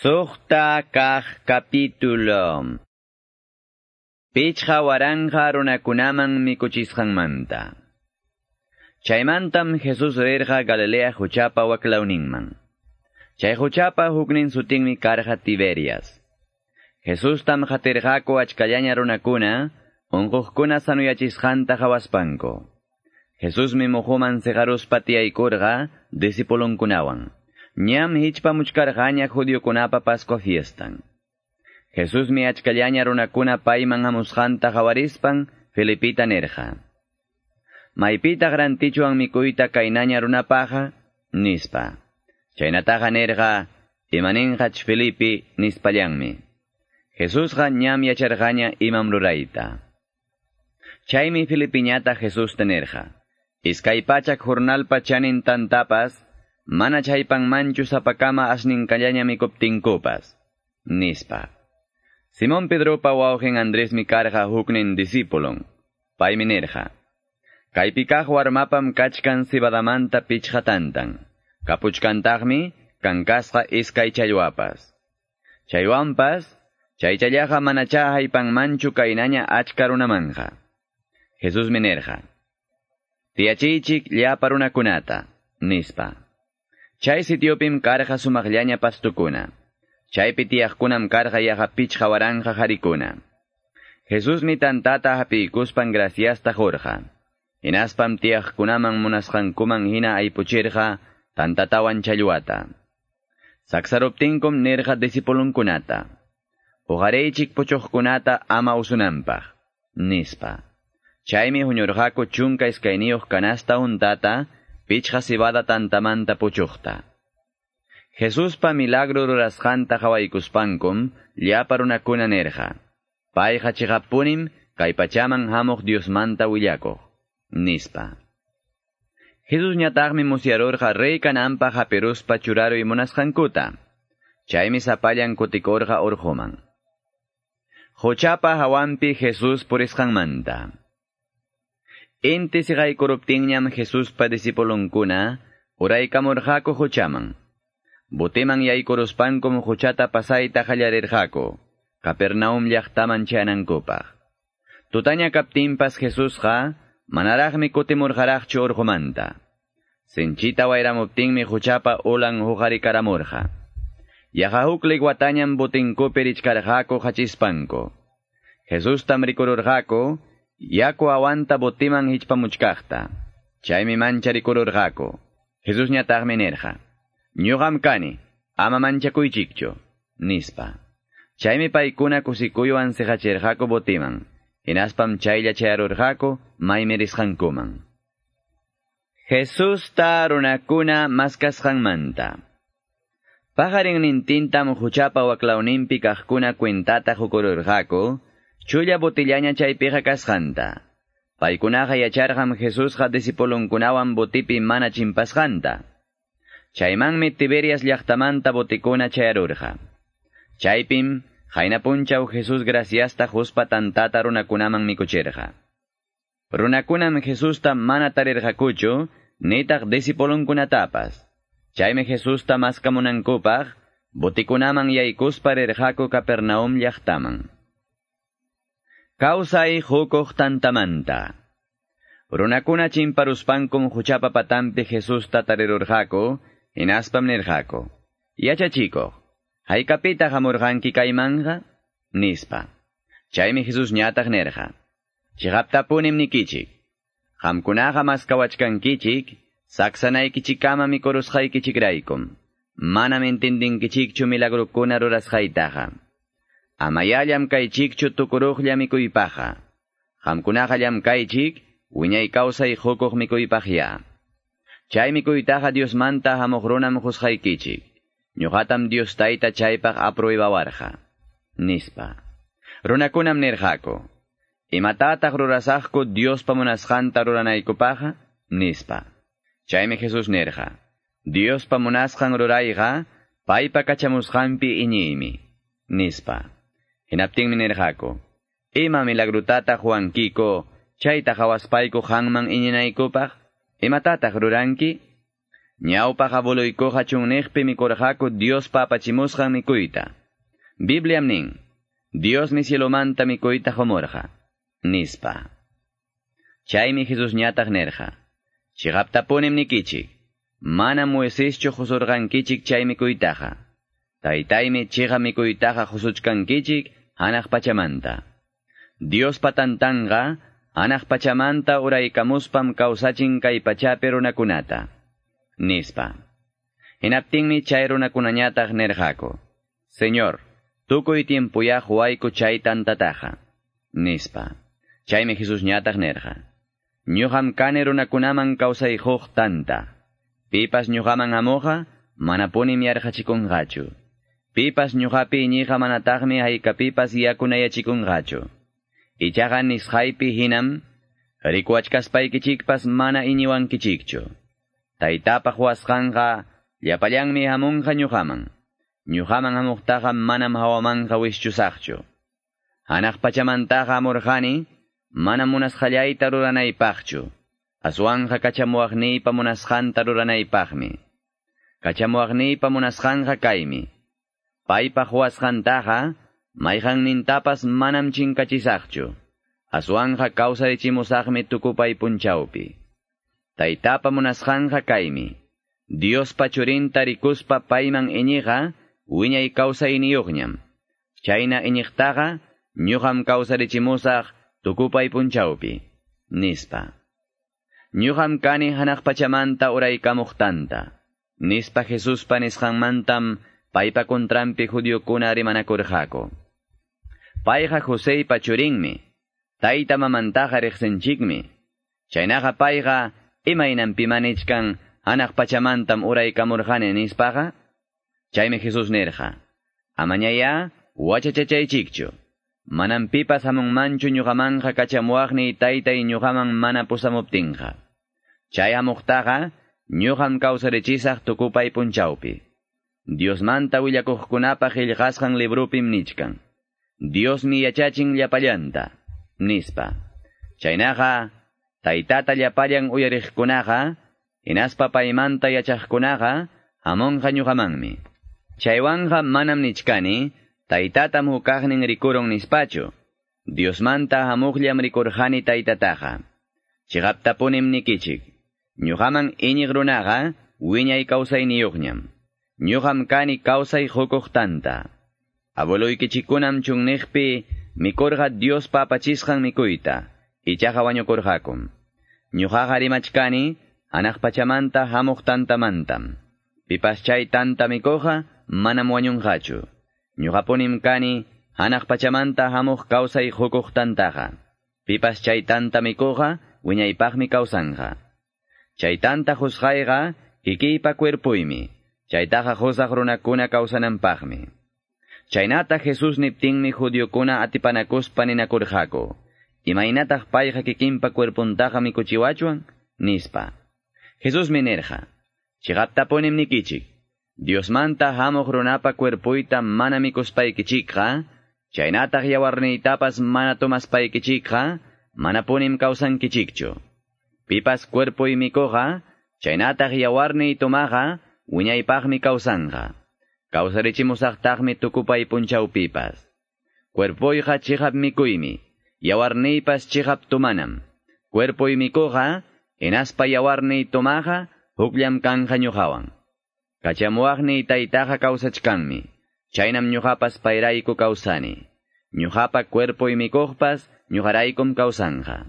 Sukta kah capítulo. Pichha waranja runakunaman mikuchisqanmanta. Chaymantam Jesus rirqa Galilea huchapa waklawninman. Chay huchapa huknin sutinmi karqa Tiberias. Jesus tam hatirqaku achkallaña runakuna, unquqkuna sanuyachisqanta hawaspanko. Jesus mi muhuman segaruspa tiyaykurqa, disipulunkunawan. Ñam hichpa muchkarqaña judiokunapa Pascua fiestan. Jesus mi achkallaña runakuna payman hamusqanta hawarispan Filipita nerja. Maypita grantichuan mikuyta kaynaña runapaja, nispa. Chaynataja nerja, imaninjach Filipi nispallanmi. Jesusqa ñam yacharqaña imam rurayta. Chaymi Filipiñata Jesus tenerja. Iskaypachak jornalpa chanin tantapas, mana chaypan manchu sapakama asninkallaña mikuptinkupas. Nispa. Simón Pedropa wawqin Andrés mi karqa huknin discípulon. Paymi nerja. Kaypikaq warmapam kachkan sibadamanta pichhatantan. Kapuchkantaqmi kankasqa iskay challwapas. Chaywanpas, chaychallaqa manacha haypan manchu kaynaña achka runamanja. Jesus minerja. Tiachichik llapa runakunata, nispa. Chay sitiopim karqa sumaqllaña pastukuna. Chaypi tiyaqkunam karqa yaqa pichqa waranja harikuna. Jesus mi tantata hapikuspan graciasta jorja. Inaspam tiyaqkunaman munasqankuman hina aypuchirqa tantatawan challwata. Saksaruptinkum nirqa disipulunkunata. Ujareychik puchuqkunata ama usunanpaq, nispa. Chaymi huñurqaku chunka iskayniyuq kanasta untata, pichqa sibada tantamanta puchuqta. Jesuspa milagro rurasqanta hawaykuspankum, llapa runakuna nerja. Payqa chiqapunim, kay pachaman hamuq Diosmanta willakuq, nispa. Jesus ñataqmi musyarurqa rey kananpa hapiruspa churaruy munasqankuta. Chaymi sapallan kutikurqa urhuman. Huchapa hawampi Jesus purisqanmanta. Inti siqaykuruptinñam Jesuspa disipulunkuna, uraykamurqaku huchaman. Butiman yaykuruspankum huchata pasayta hallarirqaku, Capernaum llaqtaman chayanankupaq. Tutaña kaptinpas Jesusqa, manaraqmi kutimurqaraqchu urqumanta. Sinchita wayramuptinmi huchapa ulan huqarikaramurqa. Yaqa huklik watañam butinkupi richkarqaku hachispanku. Jesustam rikururqaku, yaku awanta butiman hichpamuchkaqta. Chaymi mancha rikururqaku. Jesus ñataqmi nerqa. Ñuqam kani, ama manchakuychikchu, nispa. Chaymi paykuna kusikuywan sihachirqaku butiman, hinaspam chaylla chayarurqaku maymirisqankuman. Jesusta runakuna maskasqanmanta. Pajarin nintintam huchapa waklawninpi kaqkuna kwintata hukururqaku, chulla botillaña chaypiqa kasqanta. Paykunaqa yacharqam Jesusqa disipulunkunawan botipi mana chimpasqanta. Chaymanmi Tiberias llaqtamanta botikuna chayarurqa. Chaypim, haynapunchaw Jesus graciasta huspa tantata runakunaman mikuchirqa. Runakunam Jesusta mana tarirqakuchu, nitaq disipulunkunatapas. Chaymi Jesusta maskamunankupaq, botikunaman yaykuspa rirqaku Capernaum llaqtaman. Kawsay hukuq tantamanta. Runakuna chimparuspankum huchapa patampi Jesusta tarirurqaku, Inaspam nirqaku. Yachachiko, haykapita hamurqanki kaymanja? Nispa. Chaymi Jesus ñataq nirqa. Chiqaptapunim nikichik. Hamkunaqa maskawachkankichik, saksanaykichikama mikurusqaykichikraykum. Manam entendinkichikchu milagrukuna rurasqaytaqa. Amayallam kaychikchu tukuruqlla mikuypaqa. Hamkunaqa llam kaychik, wiñay kawsay hukuq mikuypaqya. Chay mikuytaqa Diosmanta hamuqrunam husqaykichik. Ñuqatam Dios tayta chaypaq apruibawarqa. Nispa. Runakunam nirqaku. Imatataq rurasaqku Diospa munasqanta ruranaykupaqa? Nispa. Chaymi Jesus nirqa. Diospa munasqan rurayqa, paypa kachamusqanpi iñiymi. Nispa. Hinaptinmi nirqaku. Ima milagrutata Juankiko, chayta hawaspayku hanman iñinaykupaq? Imatataq ruranki? ñawpaq abuloykuqa chunniqpi mikurqaku Diospa apachimusqan mikuyta. Bibliam nin, Diosmi cielomanta mikuyta homorqa, nispa. Chaymi Jesus ñataq nerqa, chiqaptapunim nikichik, mana Moiseschu husurqankichik chay mikuytaqa. Taytaymi chiqa mikuytaqa husuchkankichik hanaq pachamanta. Dios patantanga, hanaq pachamanta uraykamuspam kawsachin kay pachapi runakunata. Nispa. Hinaptinmi chay runakunañataq nerqaku. Señor, tukuy tiempuyaq wayku chay tantataqa. Nispa. Chaymi Jesus ñataq nerqa. Ñuqam kani runakunaman kawsayhuq tanta. Pipas ñuqaman amuqa, manapunim yarqachikunqachu. Pipas ñuqapi iñiqa manataqmi haykapipas yakunayachikunqachu. Ichaqa nisqaypi hinam, rikuachkaspaykichikpas mana iñiwankichikchu. Taytapaq wasqanqa llapallanmi hamunqa ñuqaman. Ñuqaman hamuqtaqa manam hawamanqa wischusaqchu. Hanaq pachamantaqa amurqani, manam munasqallayta ruranaypaqchu. Aswanqa kachamuwaqniypa munasqanta ruranaypaqmi. Kachamuwaqniypa munasqanqa kaymi. Paypaq wasqantaqa, mayqannintapas manam chinkachisaqchu. Aswanqa kawsarichimusaqmi tukupay punchawpi. Taytapa munasqanqa kaymi. Diospa churinta rikuspa payman iñiqa, wiñay kawsayniyuqñam. Chayna iñiqtaqa, ñuqam kawsarichimusaq tukupay punchawpi. Nispa. Ñuqam kani hanaq pachamanta uraykamuqtanta. Nispa Jesuspa nisqanmantam paypa kontrampi judiokuna rimanakurqaku. Payqa Joseypa churinmi. Tayta mamantaqa riqsinchikmi. Chaynaqa payqa imaynanpi manichkan hanaq pachamantam uraykamurqani nispaqa. Chaymi Jesus nirqa. Amañaya wachachachaychikchu. Manam pipas hamunmanchu ñuqamanqa kachamuwaqni taytay ñuqaman mana pusamuptinqa. Chay hamuqtaqa ñuqam kawsarichisaq tukupay punchawpi. Diosmanta willakuqkunapaq qillqasqan librupim nichkan. Diosmi yachachin llapallanta, nispa. Chaynaqa, taytata llapallan uyariqkunaqa, hinaspa paymanta yachaqkunaqa, hamonqa ñuqamanmi. Chaywanqa manam nichkani, taytatam hukaqnin rikurun nispachu. Diosmanta hamuqllam rikurqani taytataqa. Chiqaptapunim nikichik. Ñuqaman iñiq runaqa, wiñay kawsayniyuqñam. Ñuqam kani kawsay hukuqtanta. Abuloykichikunam chunniqpi mikurqa Dios papachisqan mikuyta, ichaqa wañukurqakum. Ñuqaqa rimachkani, hanaq pachamanta hamuq tantamantam. Pipas chay tanta mikuqa manam wañunqachu. Ñuqapunim kani, hanaq pachamanta hamuq kawsay hukuq tantaqa. Pipas chay tanta mikuqa wiñaypaqmi kawsanqa. Chay tanta husqayqa kikiypa. Chaytaqa husaq runakuna kawsananpaqmi. Chaynata Jesus niptinmi judiokuna atipanakuspa ninakurqaku. Imaynataq payqa kikinpa cuerpuntaqa mikuchiwachuan? Nispa. Jesus minerja. Chiqaptapunim nikichik. Diosmanta hamuq runapa cuerpuyta mana mikuspaykichikqa, chaynataq yawarniytapas mana tumaspaykichikqa, manapunim kawsankichikchu. Pipas cuerpuy mikuqa, chaynataq yawarniy tumaqa, wiñaypaqmi kawsanqa. Kawsarichimusaqtaqmi tukupay punchawpipas. Cuerpoyqa chihap mikuymi, yawarniypas chihap tumanam. Cuerpoy mikuqa, hinaspa yawarniy tumaqa, hukllam kanqa ñuqawan. Kachamuwaqniy taytaqa kawsachkanmi, chaynam ñuqapas payrayku kawsani. Ñuqapa cuerpoy mikuqpas, ñuqaraykum kawsanqa.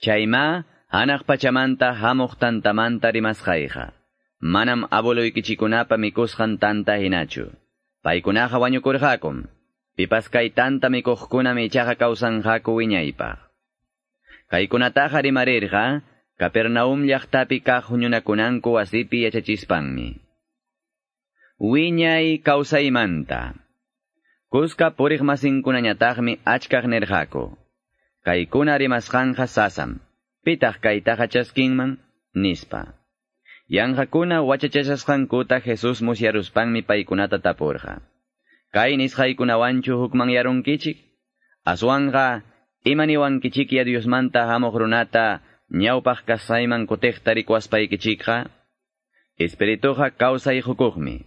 Chayma, hanaq pachamanta hamuq tantamanta rimasqayqa. Manam abuloykichikunapa mikusqan tanta hinachu. Paykunaqa wañukurqakum. Pipas kay tanta mikuqkuna michaqa kawsanqaku wiñaypaq. Kaykunataqa rimarirqa, Capernaum llaqtapi kaq huñunakunanku wasipi yachachispanmi. Wiñay kawsaymanta. Kuska puriq masinkunañataqmi achkaq nirqaku. Kaykuna rimasqanqa sasam. Pitaq kaytaqa chaskinman, nispa. Yanqakuna wachachashasqankuta Jesus musyaruspanmi paykunata tapurqa. Kay nisqaykunawanchu hukman yarunkichik? Aswanqa, imaniwankichik ya Diosmanta hamuq runata ñawpaq kasayman kutiqta rikuwaspaykichikqa? espirituja kausay hukukmi.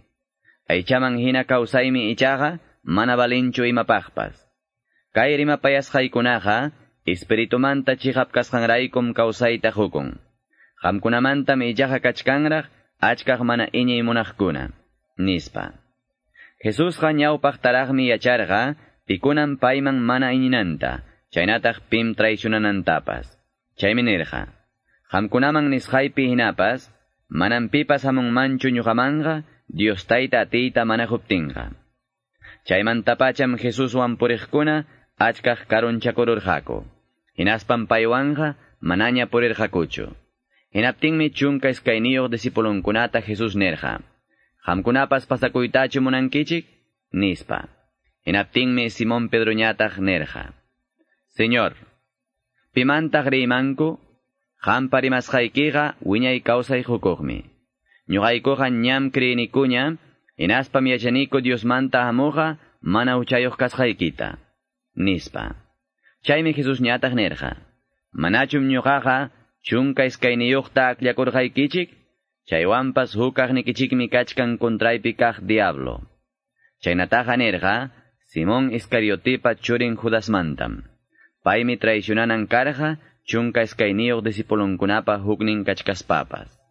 Aychaman hina kausaymi ichaga, mana balinchu imapaqpas. Kay rimapayasqaykunaqa, espiritumanta chihapkasqanraykum kausayta hukun. Qamkunamantam ichaqa kachkanraq, achkaq mana iñiy munaqkuna. Nispa. Jesusqa ñawpaq taraqmi yacharqa, pikunan payman mana iñinanta, chaynataq pim traicionanantapas. Chaymi nirqa. Qamkunaman nisqaypi hinapas, manan pipas hamunmanchu ñuqamanqa, Dios tayta atiyta mana huptinqa. Chaymantapacham Jesuswan puriqkuna, achkaq karunchakururqaku. Hinaspam paywanja, manaña purirqakuchu. Hinaptinmi chunka iskayniyuq disipulunkunata Jesús nerja. Hamkunapas pasakuytachu munankichik? Nispa. Hinaptinmi Simón Pedroñataq nerja. Señor, pimantaq rimanku, hampa rimasqaykiqa wiñay kawsay hukuqmi. Ñuqaykuqa ñam kriinikuña, inaspam yachaniku Diosmanta hamuqa mana uchayuq kasqaykita. Nispa. Chaymi Jesús ñataq nerja. Manachum ñuqaqa chunka iskayniyuqta aklakurqaykichik, chaywanpas hukaqnikichikmi kachkan kontraypi kaq diablo. Chaynataqa nerqa, Simón Iscariotipa churin Judasmantam. Paymi traicionanan karqa, chunka iskayniyuq disipulunkunapa huknin kachkaspapas.